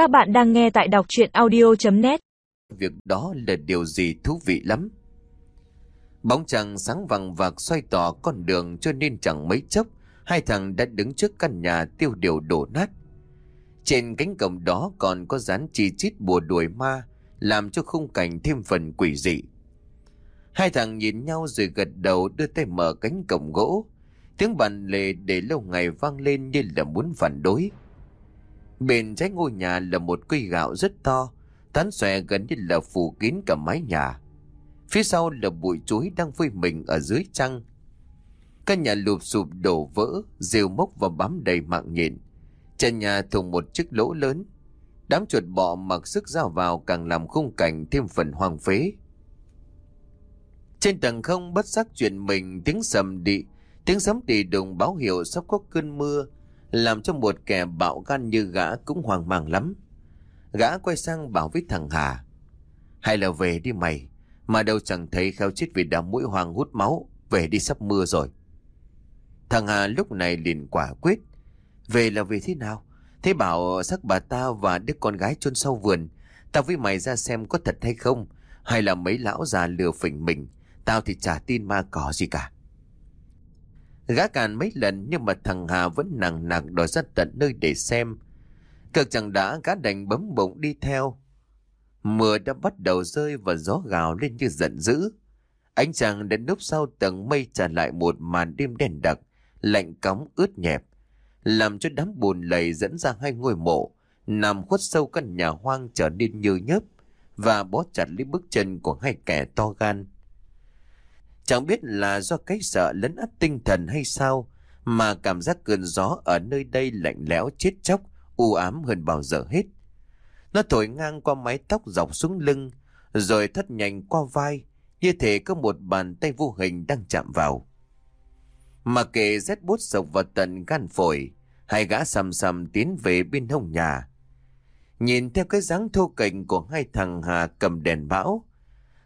Các bạn đang nghe tại đọc chuyện audio.net Việc đó là điều gì thú vị lắm. Bóng trăng sáng vàng vạc xoay tỏ con đường cho nên chẳng mấy chốc, hai thằng đã đứng trước căn nhà tiêu điều đổ nát. Trên cánh cổng đó còn có dán chi chít bùa đuổi ma, làm cho khung cảnh thêm phần quỷ dị. Hai thằng nhìn nhau rồi gật đầu đưa tay mở cánh cổng gỗ. Tiếng bàn lề để lâu ngày vang lên như là muốn phản đối. Bên trái ngôi nhà là một cây gạo rất to, tán xòe gần như là phủ kín cả mái nhà. Phía sau là bụi chuối đang phơi mình ở dưới trăng. Căn nhà lụp sụp đổ vỡ, rêu mốc và bám đầy mạng nhện. Trần nhà thùng một chiếc lỗ lớn. Đám chuột bọ mặc sức ra vào càng làm khung cảnh thêm phần hoang phế. Trên tầng không bất giác chuyện mình tiếng sầm đi, tiếng sấm đi đùng báo hiệu sắp có cơn mưa, làm cho một kẻ bạo gan như gã cũng hoang mang lắm. Gã quay sang bảo với thằng Hà. Hay là về đi mày, mà đâu chẳng thấy khao chết vì đám mũi hoàng hút máu, về đi sắp mưa rồi. Thằng Hà lúc này liền quả quyết. Về là về thế nào? Thế bảo sắc bà ta và đứa con gái chôn sau vườn. Tao với mày ra xem có thật hay không. Hay là mấy lão già lừa phỉnh mình. Tao thì chả tin ma cỏ gì cả. Gã càn mấy lần nhưng mà thằng Hà vẫn nặng nặng đòi ra tận nơi để xem. Cực chẳng đã gã đành bấm bụng đi theo. Mưa đã bắt đầu rơi và gió gào lên như giận dữ. Ánh chàng đến núp sau tầng mây trả lại một màn đêm đen đặc, lạnh cóng ướt nhẹp, làm cho đám bùn lầy dẫn ra hai ngôi mộ, nằm khuất sâu căn nhà hoang trở nên như nhớp và bó chặt lấy bước chân của hai kẻ to gan. Chẳng biết là do cái sợ lấn át tinh thần hay sao mà cảm giác cơn gió ở nơi đây lạnh lẽo chết chóc, u ám hơn bao giờ hết. Nó thổi ngang qua mái tóc dọc xuống lưng, rồi thất nhanh qua vai, như thể có một bàn tay vô hình đang chạm vào. Mà kệ rét bút sộc vào tận gan phổi, hai gã sầm sầm tiến về bên hông nhà. Nhìn theo cái dáng thô kệch của hai thằng Hà cầm đèn bão,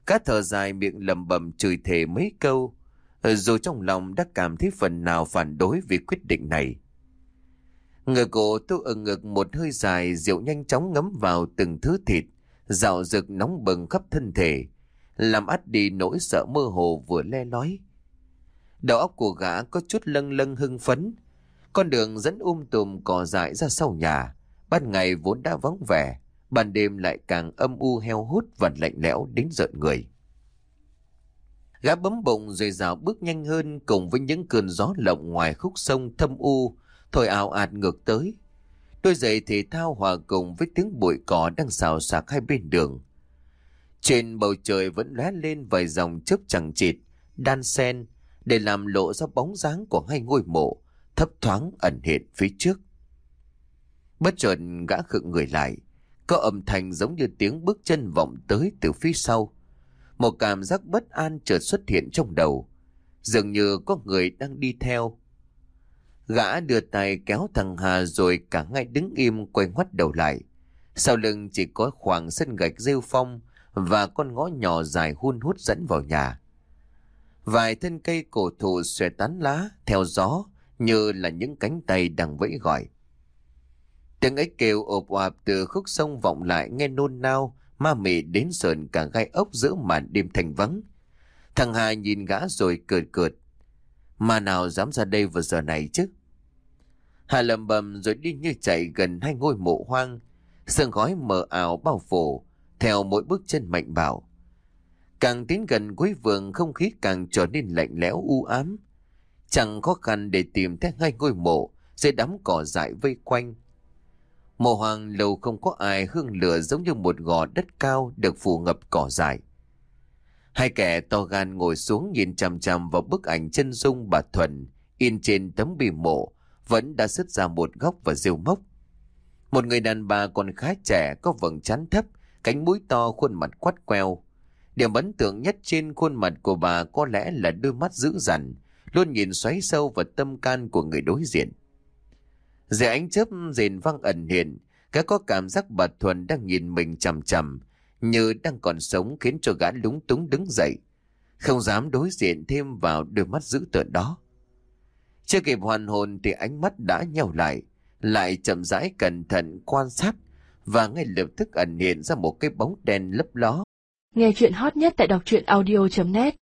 Cá thở dài miệng lầm bầm chửi thề mấy câu, ờ, dù trong lòng đã cảm thấy phần nào phản đối vì quyết định này. Người cổ tôi ở ngực một hơi dài, rượu nhanh chóng ngấm vào từng thứ thịt, dạo rực nóng bừng khắp thân thể, làm át đi nỗi sợ mơ hồ vừa le lói. Đầu óc của gã có chút lâng lâng hưng phấn, con đường dẫn um tùm cỏ dại ra sau nhà, ban ngày vốn đã vắng vẻ, ban đêm lại càng âm u heo hút và lạnh lẽo đến rợn người. Gã bấm bụng rồi rào bước nhanh hơn cùng với những cơn gió lộng ngoài khúc sông thâm u, thổi ảo ạt ngược tới. Đôi giày thể thao hòa cùng với tiếng bụi cỏ đang xào xạc hai bên đường. Trên bầu trời vẫn lóe lên vài dòng chớp chẳng chịt, đan sen, để làm lộ ra bóng dáng của hai ngôi mộ, thấp thoáng ẩn hiện phía trước. Bất chợt gã khựng người lại, có âm thanh giống như tiếng bước chân vọng tới từ phía sau. Một cảm giác bất an chợt xuất hiện trong đầu. Dường như có người đang đi theo. Gã đưa tay kéo thằng Hà rồi cả ngay đứng im quay ngoắt đầu lại. Sau lưng chỉ có khoảng sân gạch rêu phong và con ngõ nhỏ dài hun hút dẫn vào nhà. Vài thân cây cổ thụ xòe tán lá theo gió như là những cánh tay đang vẫy gọi. Tiếng ấy kêu ộp oạp từ khúc sông vọng lại nghe nôn nao, ma mị đến sờn cả gai ốc giữa màn đêm thành vắng. Thằng Hà nhìn gã rồi cười cợt. Mà nào dám ra đây vào giờ này chứ? Hà lầm bầm rồi đi như chạy gần hai ngôi mộ hoang. Sương khói mờ ảo bao phủ, theo mỗi bước chân mạnh bảo. Càng tiến gần cuối vườn không khí càng trở nên lạnh lẽo u ám. Chẳng khó khăn để tìm thấy hai ngôi mộ dưới đám cỏ dại vây quanh. Mộ hoàng lâu không có ai hương lửa giống như một gò đất cao được phủ ngập cỏ dại. Hai kẻ to gan ngồi xuống nhìn chằm chằm vào bức ảnh chân dung bà Thuần in trên tấm bì mộ vẫn đã xuất ra một góc và rêu mốc. Một người đàn bà còn khá trẻ có vầng trán thấp, cánh mũi to khuôn mặt quắt queo. Điểm ấn tượng nhất trên khuôn mặt của bà có lẽ là đôi mắt dữ dằn, luôn nhìn xoáy sâu vào tâm can của người đối diện. Dưới ánh chớp rền vang ẩn hiện, gã có cảm giác bà Thuần đang nhìn mình chằm chằm, như đang còn sống khiến cho gã lúng túng đứng dậy. Không dám đối diện thêm vào đôi mắt dữ tợn đó. Chưa kịp hoàn hồn thì ánh mắt đã nhau lại, lại chậm rãi cẩn thận quan sát và ngay lập tức ẩn hiện ra một cái bóng đen lấp ló. Nghe chuyện hot nhất tại đọc truyện audio.net